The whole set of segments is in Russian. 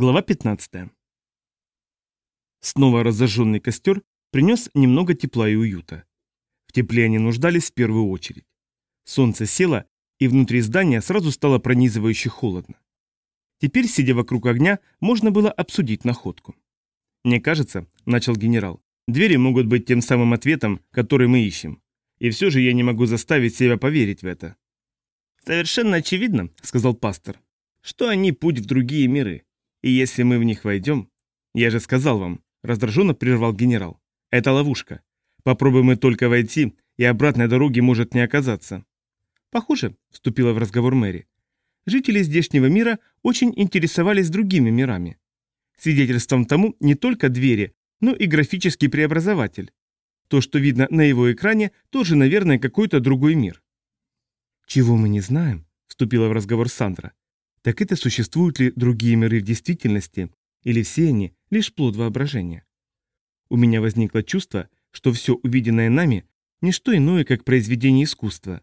Глава 15. Снова разожженный костер принес немного тепла и уюта. В тепле они нуждались в первую очередь. Солнце село, и внутри здания сразу стало пронизывающе холодно. Теперь, сидя вокруг огня, можно было обсудить находку. «Мне кажется», — начал генерал, — «двери могут быть тем самым ответом, который мы ищем. И все же я не могу заставить себя поверить в это». «Совершенно очевидно», — сказал пастор, — «что они путь в другие миры. И если мы в них войдем... Я же сказал вам, раздраженно прервал генерал. Это ловушка. Попробуем мы только войти, и обратной дороги может не оказаться. Похоже, вступила в разговор Мэри. Жители здешнего мира очень интересовались другими мирами. Свидетельством тому не только двери, но и графический преобразователь. То, что видно на его экране, тоже, наверное, какой-то другой мир. «Чего мы не знаем?» – вступила в разговор Сандра. Так это существуют ли другие миры в действительности, или все они лишь плод воображения? У меня возникло чувство, что все увиденное нами – не что иное, как произведение искусства.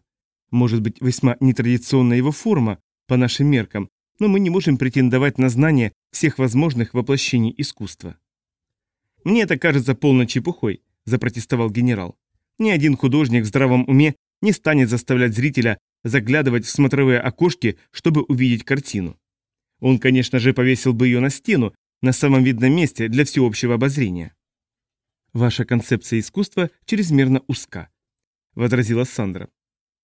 Может быть, весьма нетрадиционная его форма, по нашим меркам, но мы не можем претендовать на знание всех возможных воплощений искусства. «Мне это кажется полной чепухой», – запротестовал генерал. «Ни один художник в здравом уме не станет заставлять зрителя заглядывать в смотровые окошки, чтобы увидеть картину. Он, конечно же, повесил бы ее на стену, на самом видном месте для всеобщего обозрения. «Ваша концепция искусства чрезмерно узка», — возразила Сандра.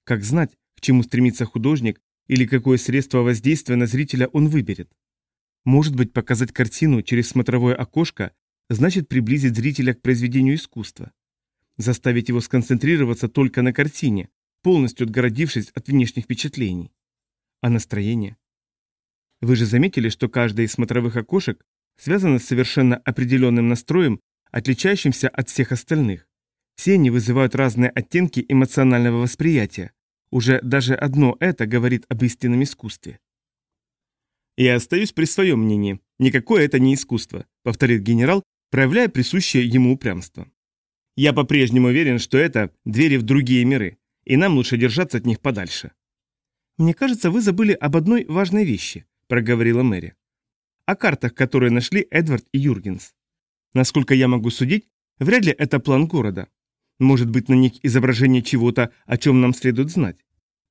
«Как знать, к чему стремится художник или какое средство воздействия на зрителя он выберет? Может быть, показать картину через смотровое окошко значит приблизить зрителя к произведению искусства, заставить его сконцентрироваться только на картине, полностью отгородившись от внешних впечатлений. А настроение? Вы же заметили, что каждое из смотровых окошек связано с совершенно определенным настроем, отличающимся от всех остальных. Все они вызывают разные оттенки эмоционального восприятия. Уже даже одно это говорит об истинном искусстве. «Я остаюсь при своем мнении. Никакое это не искусство», — повторит генерал, проявляя присущее ему упрямство. «Я по-прежнему уверен, что это двери в другие миры, и нам лучше держаться от них подальше. «Мне кажется, вы забыли об одной важной вещи», — проговорила Мэри. «О картах, которые нашли Эдвард и Юргенс. Насколько я могу судить, вряд ли это план города. Может быть, на них изображение чего-то, о чем нам следует знать.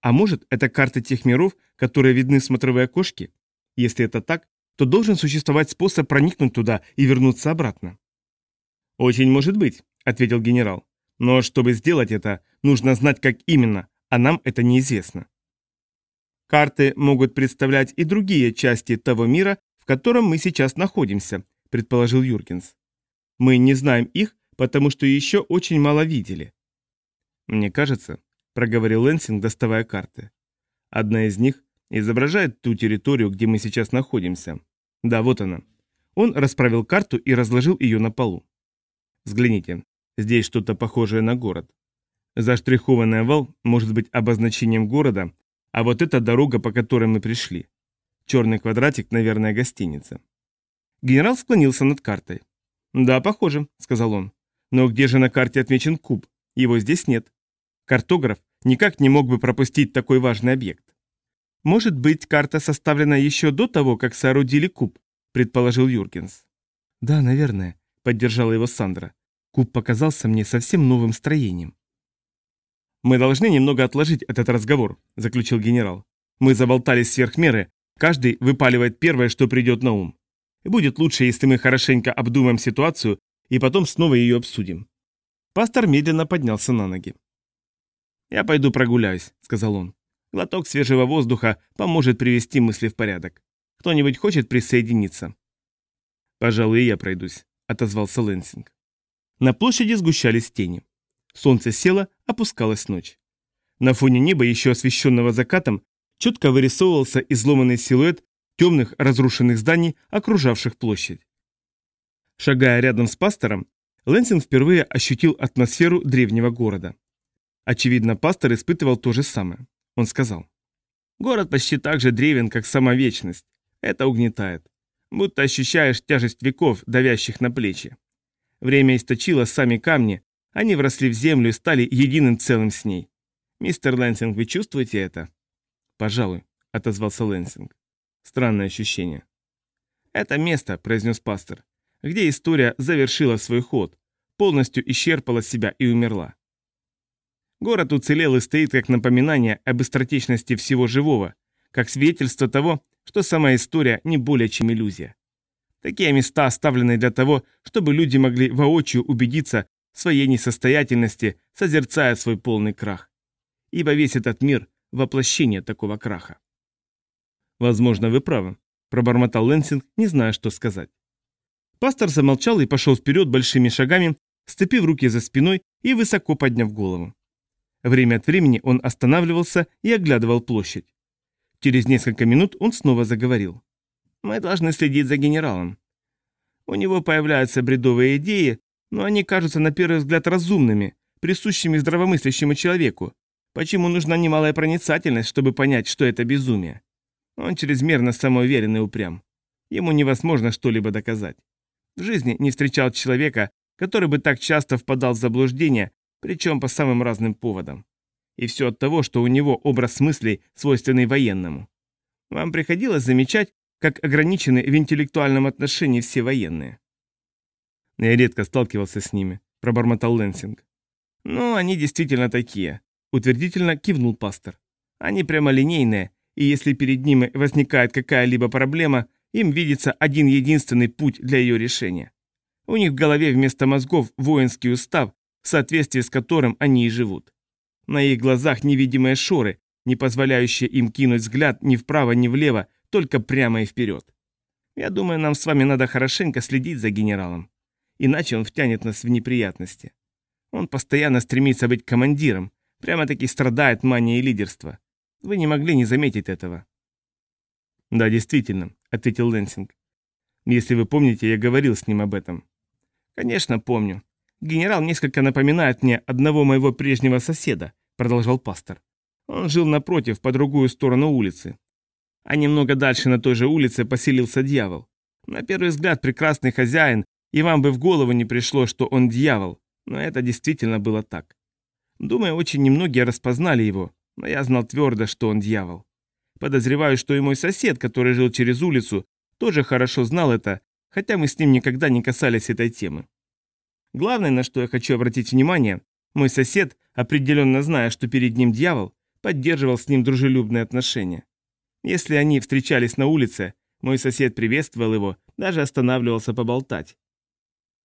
А может, это карты тех миров, которые видны в смотровые окошки? Если это так, то должен существовать способ проникнуть туда и вернуться обратно». «Очень может быть», — ответил генерал. Но чтобы сделать это, нужно знать, как именно, а нам это неизвестно. Карты могут представлять и другие части того мира, в котором мы сейчас находимся, предположил Юргенс. Мы не знаем их, потому что еще очень мало видели. Мне кажется, проговорил Лэнсинг, доставая карты. Одна из них изображает ту территорию, где мы сейчас находимся. Да, вот она. Он расправил карту и разложил ее на полу. Взгляните, Здесь что-то похожее на город. Заштрихованный овал может быть обозначением города, а вот это дорога, по которой мы пришли. Черный квадратик, наверное, гостиница. Генерал склонился над картой. «Да, похоже», — сказал он. «Но где же на карте отмечен куб? Его здесь нет. Картограф никак не мог бы пропустить такой важный объект». «Может быть, карта составлена еще до того, как соорудили куб», — предположил Юргенс. «Да, наверное», — поддержала его Сандра. Куб показался мне совсем новым строением. «Мы должны немного отложить этот разговор», – заключил генерал. «Мы заболтались сверх меры, каждый выпаливает первое, что придет на ум. И будет лучше, если мы хорошенько обдумаем ситуацию и потом снова ее обсудим». Пастор медленно поднялся на ноги. «Я пойду прогуляюсь», – сказал он. «Глоток свежего воздуха поможет привести мысли в порядок. Кто-нибудь хочет присоединиться?» «Пожалуй, я пройдусь», – отозвался Лэнсинг. На площади сгущались тени. Солнце село, опускалась ночь. На фоне неба, еще освещенного закатом, четко вырисовывался изломанный силуэт темных разрушенных зданий, окружавших площадь. Шагая рядом с пастором, Лэнсинг впервые ощутил атмосферу древнего города. Очевидно, пастор испытывал то же самое. Он сказал. «Город почти так же древен, как сама вечность. Это угнетает. Будто ощущаешь тяжесть веков, давящих на плечи. Время источило сами камни, они вросли в землю и стали единым целым с ней. Мистер Лэнсинг, вы чувствуете это? Пожалуй, отозвался Лэнсинг. Странное ощущение. «Это место», — произнес пастор, — «где история завершила свой ход, полностью исчерпала себя и умерла. Город уцелел и стоит как напоминание об быстротечности всего живого, как свидетельство того, что сама история не более чем иллюзия. Такие места оставлены для того, чтобы люди могли воочию убедиться в своей несостоятельности, созерцая свой полный крах. Ибо весь этот мир – воплощение такого краха. «Возможно, вы правы», – пробормотал Лэнсинг, не зная, что сказать. Пастор замолчал и пошел вперед большими шагами, сцепив руки за спиной и высоко подняв голову. Время от времени он останавливался и оглядывал площадь. Через несколько минут он снова заговорил. «Мы должны следить за генералом. У него появляются бредовые идеи, но они кажутся на первый взгляд разумными, присущими здравомыслящему человеку. Почему нужна немалая проницательность, чтобы понять, что это безумие? Он чрезмерно самоуверен и упрям. Ему невозможно что-либо доказать. В жизни не встречал человека, который бы так часто впадал в заблуждение, причем по самым разным поводам. И все от того, что у него образ мыслей, свойственный военному. Вам приходилось замечать, как ограничены в интеллектуальном отношении все военные? Я редко сталкивался с ними, пробормотал Лэнсинг. Ну, они действительно такие, утвердительно кивнул пастор. Они прямолинейные, и если перед ними возникает какая-либо проблема, им видится один единственный путь для ее решения. У них в голове вместо мозгов воинский устав, в соответствии с которым они и живут. На их глазах невидимые шоры, не позволяющие им кинуть взгляд ни вправо, ни влево, только прямо и вперед. Я думаю, нам с вами надо хорошенько следить за генералом. Иначе он втянет нас в неприятности. Он постоянно стремится быть командиром, прямо-таки страдает манией лидерства. Вы не могли не заметить этого. «Да, действительно», — ответил Лэнсинг. «Если вы помните, я говорил с ним об этом». «Конечно, помню. Генерал несколько напоминает мне одного моего прежнего соседа», — продолжал пастор. «Он жил напротив, по другую сторону улицы. А немного дальше на той же улице поселился дьявол. На первый взгляд прекрасный хозяин, и вам бы в голову не пришло, что он дьявол, но это действительно было так. Думаю, очень немногие распознали его, но я знал твердо, что он дьявол. Подозреваю, что и мой сосед, который жил через улицу, тоже хорошо знал это, хотя мы с ним никогда не касались этой темы. Главное, на что я хочу обратить внимание, мой сосед, определенно зная, что перед ним дьявол, поддерживал с ним дружелюбные отношения. Если они встречались на улице, мой сосед приветствовал его, даже останавливался поболтать.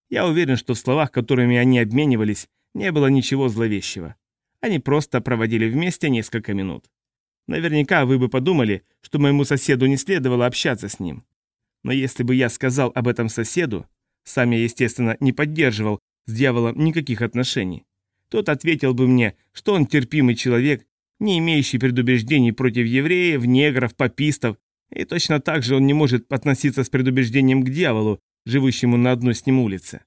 Я уверен, что в словах, которыми они обменивались, не было ничего зловещего. Они просто проводили вместе несколько минут. Наверняка вы бы подумали, что моему соседу не следовало общаться с ним. Но если бы я сказал об этом соседу, сам я, естественно, не поддерживал с дьяволом никаких отношений, тот ответил бы мне, что он терпимый человек, не имеющий предубеждений против евреев, негров, попистов, и точно так же он не может относиться с предубеждением к дьяволу, живущему на одной с ним улице.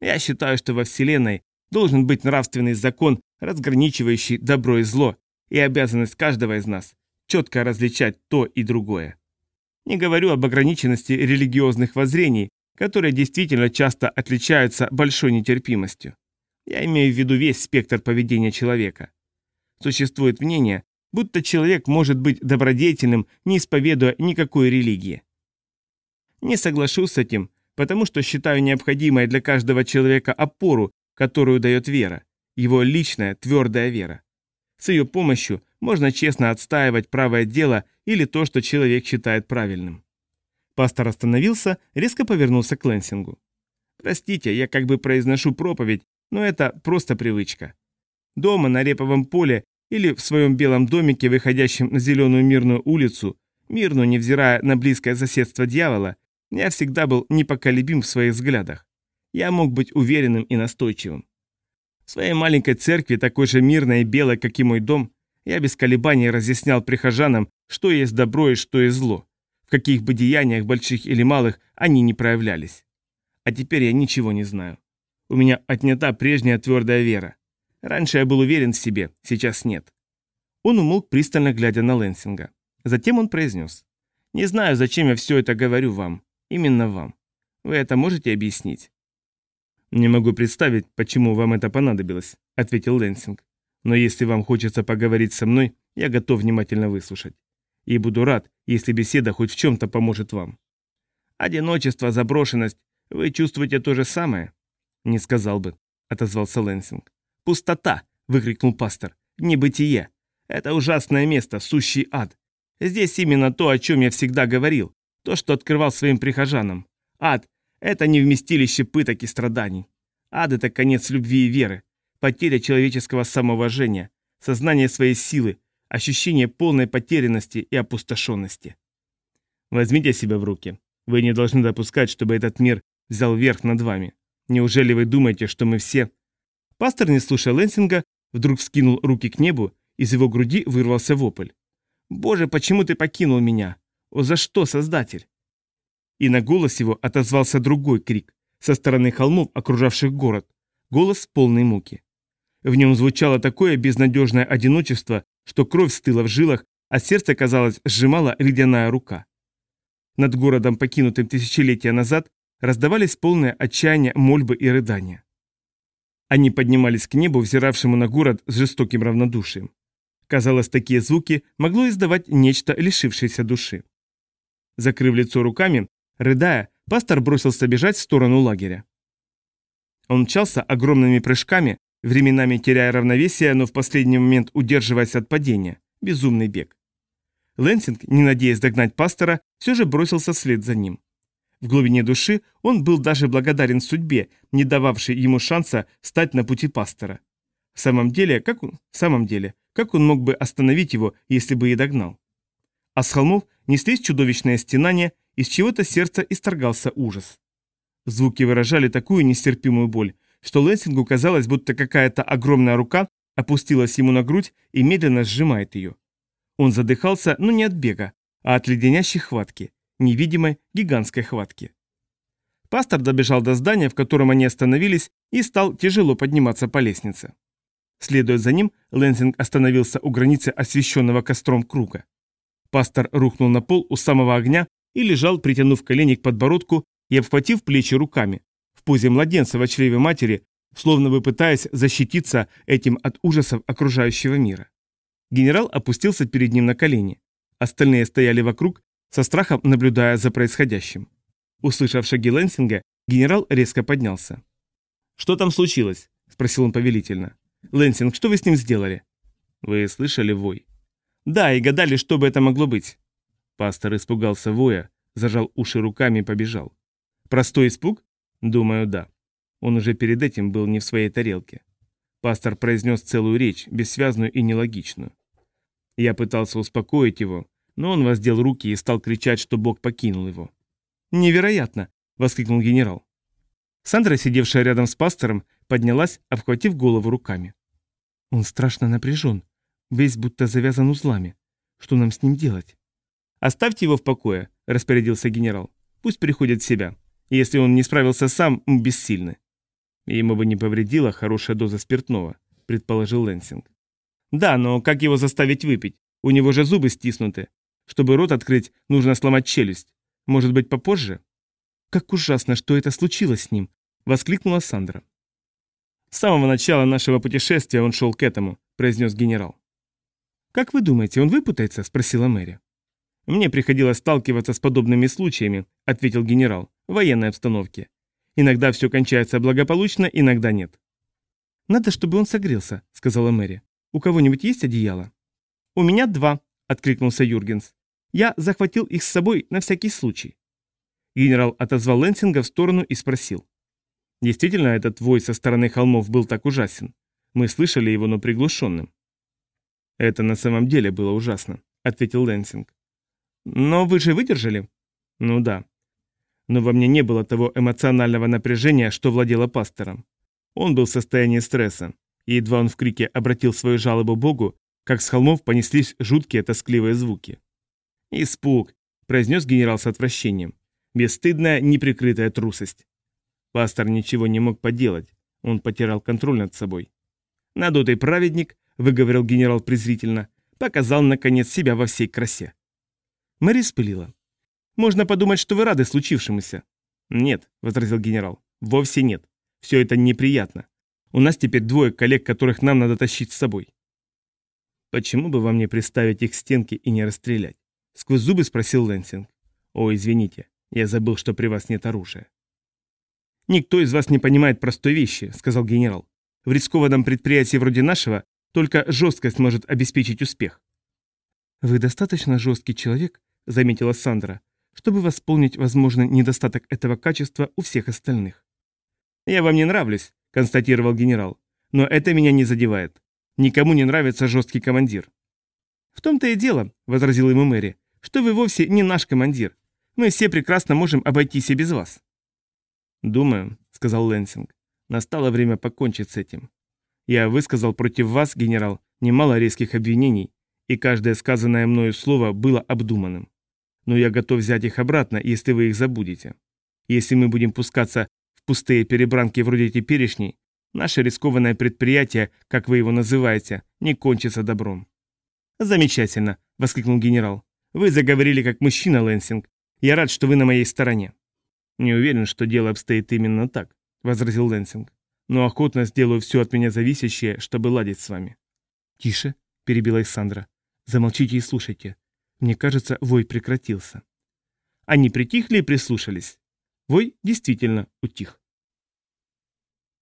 Я считаю, что во Вселенной должен быть нравственный закон, разграничивающий добро и зло, и обязанность каждого из нас четко различать то и другое. Не говорю об ограниченности религиозных воззрений, которые действительно часто отличаются большой нетерпимостью. Я имею в виду весь спектр поведения человека. Существует мнение, будто человек может быть добродетельным, не исповедуя никакой религии. Не соглашусь с этим, потому что считаю необходимой для каждого человека опору, которую дает вера, его личная твердая вера. С ее помощью можно честно отстаивать правое дело или то, что человек считает правильным. Пастор остановился, резко повернулся к Лэнсингу. «Простите, я как бы произношу проповедь, но это просто привычка. Дома на реповом поле или в своем белом домике, выходящем на зеленую мирную улицу, мирную, невзирая на близкое соседство дьявола, я всегда был непоколебим в своих взглядах. Я мог быть уверенным и настойчивым. В своей маленькой церкви, такой же мирной и белой, как и мой дом, я без колебаний разъяснял прихожанам, что есть добро и что есть зло, в каких бы деяниях, больших или малых, они не проявлялись. А теперь я ничего не знаю. У меня отнята прежняя твердая вера. Раньше я был уверен в себе, сейчас нет. Он умолк, пристально глядя на Лэнсинга. Затем он произнес. «Не знаю, зачем я все это говорю вам. Именно вам. Вы это можете объяснить?» «Не могу представить, почему вам это понадобилось», — ответил Лэнсинг. «Но если вам хочется поговорить со мной, я готов внимательно выслушать. И буду рад, если беседа хоть в чем-то поможет вам». Одиночество, заброшенность. Вы чувствуете то же самое?» «Не сказал бы», — отозвался Лэнсинг. «Пустота!» — выкрикнул пастор. «Небытие! Это ужасное место, сущий ад. Здесь именно то, о чем я всегда говорил, то, что открывал своим прихожанам. Ад — это не вместилище пыток и страданий. Ад — это конец любви и веры, потеря человеческого самоуважения, сознание своей силы, ощущение полной потерянности и опустошенности. Возьмите себя в руки. Вы не должны допускать, чтобы этот мир взял верх над вами. Неужели вы думаете, что мы все... Пастор, не слушая Лэнсинга, вдруг вскинул руки к небу, из его груди вырвался вопль. «Боже, почему ты покинул меня? О, за что, Создатель?» И на голос его отозвался другой крик со стороны холмов, окружавших город. Голос полной муки. В нем звучало такое безнадежное одиночество, что кровь стыла в жилах, а сердце, казалось, сжимала ледяная рука. Над городом, покинутым тысячелетия назад, раздавались полные отчаяния мольбы и рыдания. Они поднимались к небу, взиравшему на город с жестоким равнодушием. Казалось, такие звуки могло издавать нечто, лишившееся души. Закрыв лицо руками, рыдая, пастор бросился бежать в сторону лагеря. Он мчался огромными прыжками, временами теряя равновесие, но в последний момент удерживаясь от падения. Безумный бег. Лэнсинг, не надеясь догнать пастора, все же бросился вслед за ним. В глубине души он был даже благодарен судьбе, не дававшей ему шанса стать на пути пастора. В самом деле, как он, в самом деле, как он мог бы остановить его, если бы и догнал? А с холмов неслись чудовищные стенания, из чего-то сердца исторгался ужас. Звуки выражали такую нестерпимую боль, что Лэнсингу казалось, будто какая-то огромная рука опустилась ему на грудь и медленно сжимает ее. Он задыхался, но не от бега, а от леденящей хватки, невидимой гигантской хватки. Пастор добежал до здания, в котором они остановились, и стал тяжело подниматься по лестнице. Следуя за ним, Лэнсинг остановился у границы освещенного костром круга. Пастор рухнул на пол у самого огня и лежал, притянув колени к подбородку и обхватив плечи руками, в позе младенца в чреве матери, словно бы пытаясь защититься этим от ужасов окружающего мира. Генерал опустился перед ним на колени. Остальные стояли вокруг, со страхом наблюдая за происходящим. Услышав шаги Лэнсинга, генерал резко поднялся. «Что там случилось?» – спросил он повелительно. «Лэнсинг, что вы с ним сделали?» «Вы слышали вой?» «Да, и гадали, что бы это могло быть». Пастор испугался воя, зажал уши руками и побежал. «Простой испуг?» «Думаю, да. Он уже перед этим был не в своей тарелке». Пастор произнес целую речь, бессвязную и нелогичную. Я пытался успокоить его, но он воздел руки и стал кричать, что Бог покинул его. «Невероятно!» — воскликнул генерал. Сандра, сидевшая рядом с пастором, поднялась, обхватив голову руками. «Он страшно напряжен, весь будто завязан узлами. Что нам с ним делать?» «Оставьте его в покое», — распорядился генерал. «Пусть приходит в себя. Если он не справился сам, мы бессильны». «Ему бы не повредила хорошая доза спиртного», — предположил Лэнсинг. «Да, но как его заставить выпить? У него же зубы стиснуты. Чтобы рот открыть, нужно сломать челюсть. Может быть, попозже?» «Как ужасно, что это случилось с ним!» — воскликнула Сандра. «С самого начала нашего путешествия он шел к этому», — произнес генерал. «Как вы думаете, он выпутается?» — спросила Мэри. «Мне приходилось сталкиваться с подобными случаями», — ответил генерал, — «в военной обстановке. Иногда все кончается благополучно, иногда нет». «Надо, чтобы он согрелся», — сказала Мэри. «У кого-нибудь есть одеяло?» «У меня два», — откликнулся Юргенс. «Я захватил их с собой на всякий случай». Генерал отозвал Лэнсинга в сторону и спросил. Действительно, этот вой со стороны холмов был так ужасен. Мы слышали его, но приглушенным. Это на самом деле было ужасно, ответил Лэнсинг. Но вы же выдержали? Ну да. Но во мне не было того эмоционального напряжения, что владело пастором. Он был в состоянии стресса, и едва он в крике обратил свою жалобу Богу, как с холмов понеслись жуткие тоскливые звуки. «Испуг», — произнес генерал с отвращением. «Бесстыдная, неприкрытая трусость». Пастор ничего не мог поделать, он потерял контроль над собой. «Надутый праведник», — выговорил генерал презрительно, показал, наконец, себя во всей красе. Мэри спылила. «Можно подумать, что вы рады случившемуся». «Нет», — возразил генерал, — «вовсе нет. Все это неприятно. У нас теперь двое коллег, которых нам надо тащить с собой». «Почему бы вам не приставить их к стенке и не расстрелять?» Сквозь зубы спросил Лэнсинг. «О, извините, Я забыл, что при вас нет оружия. «Никто из вас не понимает простой вещи», — сказал генерал. «В рискованном предприятии вроде нашего только жесткость может обеспечить успех». «Вы достаточно жесткий человек», — заметила Сандра, «чтобы восполнить возможный недостаток этого качества у всех остальных». «Я вам не нравлюсь», — констатировал генерал. «Но это меня не задевает. Никому не нравится жесткий командир». «В том-то и дело», — возразил ему Мэри, «что вы вовсе не наш командир. Мы все прекрасно можем обойтись и без вас». «Думаю», — сказал Лэнсинг, — «настало время покончить с этим. Я высказал против вас, генерал, немало резких обвинений, и каждое сказанное мною слово было обдуманным. Но я готов взять их обратно, если вы их забудете. Если мы будем пускаться в пустые перебранки вроде теперешней, наше рискованное предприятие, как вы его называете, не кончится добром». «Замечательно», — воскликнул генерал. «Вы заговорили как мужчина, Лэнсинг. Я рад, что вы на моей стороне». «Не уверен, что дело обстоит именно так», — возразил Лэнсинг. «Но охотно сделаю все от меня зависящее, чтобы ладить с вами». «Тише», — перебила Александра. «Замолчите и слушайте. Мне кажется, вой прекратился». Они притихли и прислушались. Вой действительно утих.